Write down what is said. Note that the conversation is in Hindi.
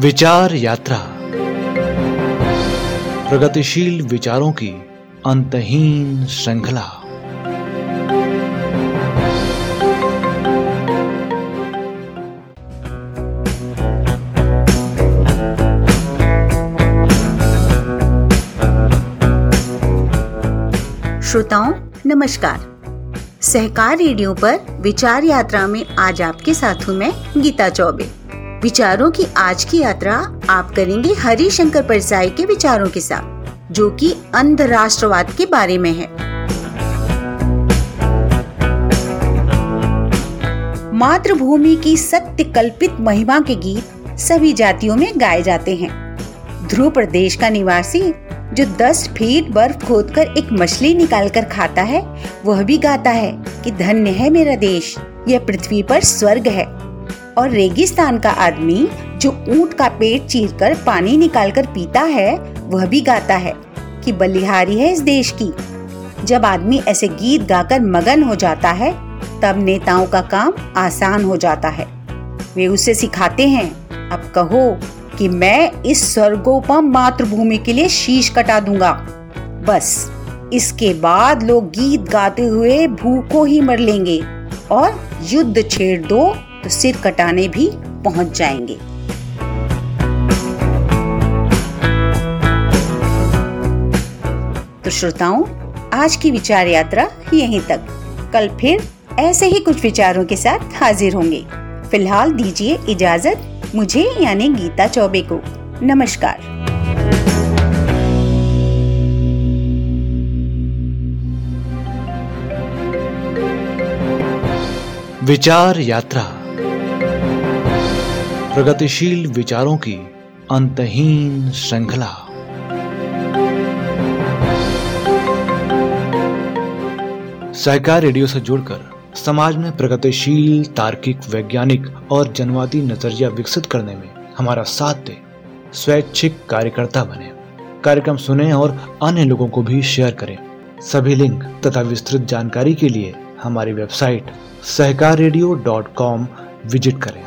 विचार यात्रा। प्रगतिशील विचारों की अंतहीन श्रृंखला। श्रोताओं, नमस्कार। सहकार रेडियो पर विचार यात्रा में आज आपके साथ हूँ मैं गीता चौबे। विचारों की आज की यात्रा आप करेंगे हरिशंकर परसाई के विचारों के साथ, जो कि अंध राष्ट्रवाद के बारे में है। मातृभूमि की सत्य कल्पित महिमा के गीत सभी जातियों में गाए जाते हैं। ध्रुव प्रदेश का निवासी, जो दस फीट बर्फ़ खोदकर एक मछली निकालकर खाता है, वह भी गाता है कि धन्य है मेरा देश, यह पृथ्वी पर स्वर्ग है। और रेगिस्तान का आदमी जो ऊँट का पेट चीरकर पानी निकालकर पीता है, वह भी गाता है कि बलिहारी है इस देश की। जब आदमी ऐसे गीत गाकर मगन हो जाता है, तब नेताओं का काम आसान हो जाता है। वे उसे सिखाते हैं, अब कहो कि मैं इस स्वर्गोपम मातृभूमि के लिए शीश कटा दूँगा। बस, इसके बाद लोग गीत गाते हुए भूखों ही मर लेंगे और युद्ध छेड़ दो तो सिर कटाने भी पहुँच जाएँगे। तो श्रोताओं, आज की विचार यात्रा यहीं तक। कल फिर ऐसे ही कुछ विचारों के साथ हाजिर होंगे। फ़िलहाल दीजिए इजाज़त, मुझे यानी गीता चौबे को। नमस्कार। विचार यात्रा। प्रगतिशील विचारों की अंतहीन श्रृंखला। सहकार रेडियो से जुड़कर समाज में प्रगतिशील, तार्किक, वैज्ञानिक और जनवादी नज़रिया विकसित करने में हमारा साथ दे, स्वैच्छिक कार्यकर्ता बने। कार्यक्रम सुने और अन्य लोगों को भी शेयर करें। सभी लिंक तथा विस्तृत जानकारी के लिए हमारी वेबसाइट सहकार विज़िट करें।